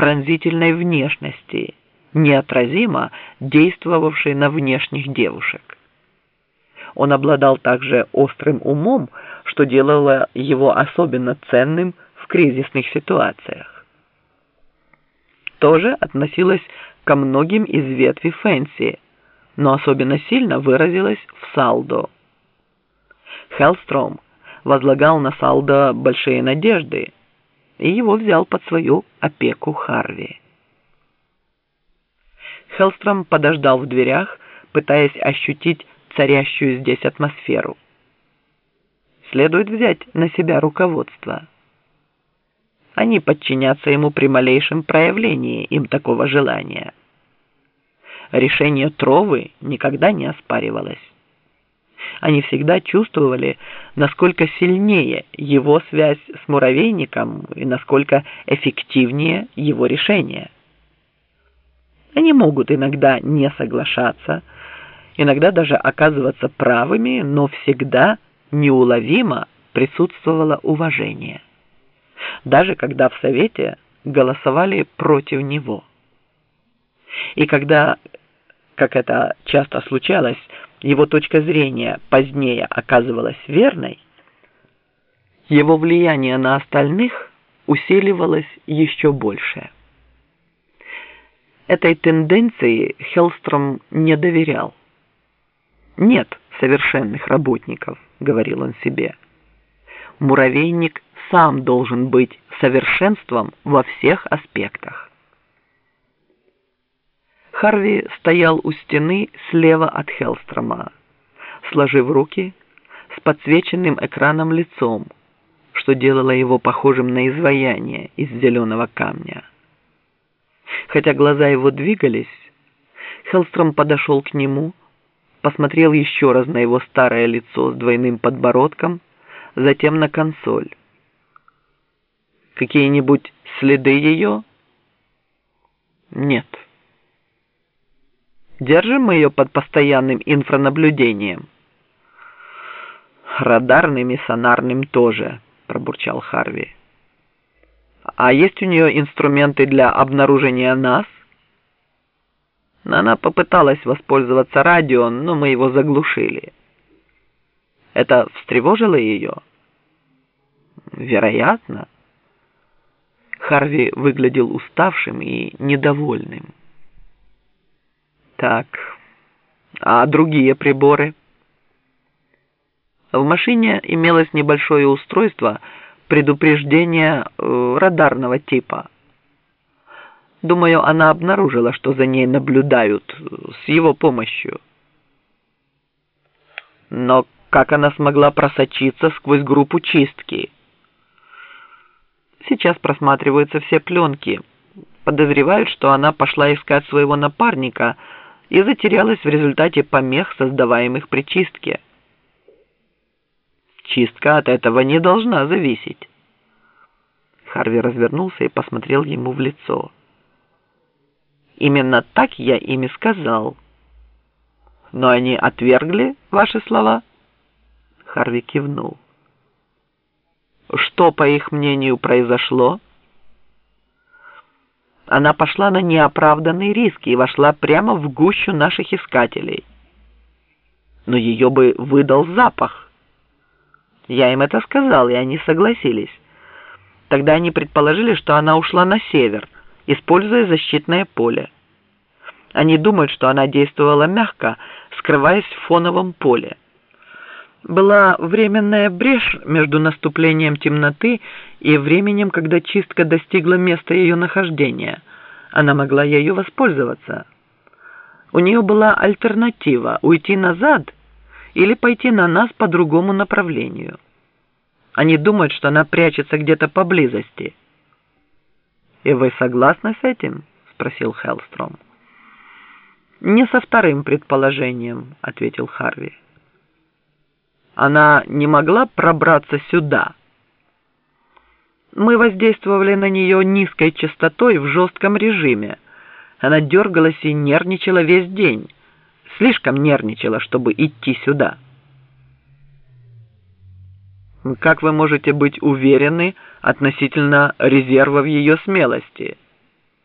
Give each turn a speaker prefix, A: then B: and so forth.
A: пронзительной внешности, неотразимо действовавшей на внешних девушек. Он обладал также острым умом, что делало его особенно ценным в кризисных ситуациях. Тоже относилось ко многим из ветви Фэнси, но особенно сильно выразилось в Салдо. Хеллстром возлагал на Салдо большие надежды, и его взял под свою опеку Харви. Хеллстром подождал в дверях, пытаясь ощутить царящую здесь атмосферу. Следует взять на себя руководство. Они подчинятся ему при малейшем проявлении им такого желания. Решение Тровы никогда не оспаривалось. Они всегда чувствовали, насколько сильнее его связь с муравейником и насколько эффективнее его решение. Они могут иногда не соглашаться, иногда даже оказываться правыми, но всегда неуловимо присутствовало уважение. Даже когда в Совете голосовали против него. И когда, как это часто случалось, его точка зрения позднее оказывалась верной, его влияние на остальных усиливалось еще больше. Этой тенденции Хеллстром не доверял. «Нет совершенных работников», — говорил он себе. «Муравейник сам должен быть совершенством во всех аспектах». Харви стоял у стены слева от Хеллстрома, сложив руки с подсвеченным экраном лицом, что делало его похожим на изваяние из зеленого камня. Хотя глаза его двигались, Хеллстром подошел к нему, посмотрел еще раз на его старое лицо с двойным подбородком, затем на консоль. Какие-нибудь следы ее? Нет. Держим мы ее под постоянным инфранаблюдением. Радарным и сонарным тоже, пробурчал Харви. А есть у нее инструменты для обнаружения нас? Она попыталась воспользоваться радио, но мы его заглушили. Это встревожило ее? Вероятно. Харви выглядел уставшим и недовольным. Так, а другие приборы? В машине имелось небольшое устройство предупреждения э, радарного типа. Думаю, она обнаружила, что за ней наблюдают с его помощью. Но как она смогла просочиться сквозь группу чистки? Сейчас просматриваются все пленки. Подозревают, что она пошла искать своего напарника – и затерялась в результате помех, создаваемых при чистке. Чистка от этого не должна зависеть. Харви развернулся и посмотрел ему в лицо. Именно так я ими сказал. Но они отвергли ваши слова? Харви кивнул. Что, по их мнению, произошло? Она пошла на неоправданные риски и вошла прямо в гущу наших искателей. Но ее бы выдал запах. Я им это сказал, и они согласились. Тогда они предположили, что она ушла на север, используя защитное поле. Они думают, что она действовала мягко, скрываясь в фоновом поле была временная брешь между наступлением темноты и временем, когда чистка достигла места ее нахождения. Она могла ею воспользоваться. У нее была альтернатива – уйти назад или пойти на нас по другому направлению. Они думают, что она прячется где-то поблизости. «И вы согласны с этим?» – спросил Хеллстром. «Не со вторым предположением», – ответил Харви она не могла пробраться сюда. Мы воздействовали на нее низкой частотой в жестком режиме. Она дергалась и нервничала весь день. Слишком нервничала, чтобы идти сюда. Как вы можете быть уверены относительно резервов ее смелости?